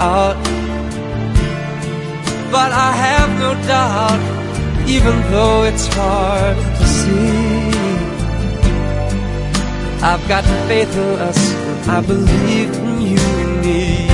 out. But I have no doubt, even though it's hard to see. I've got faith in us, I believe in you and me.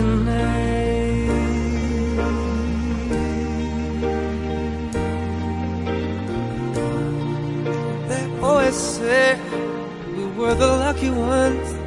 tonight. They always say we were the lucky ones.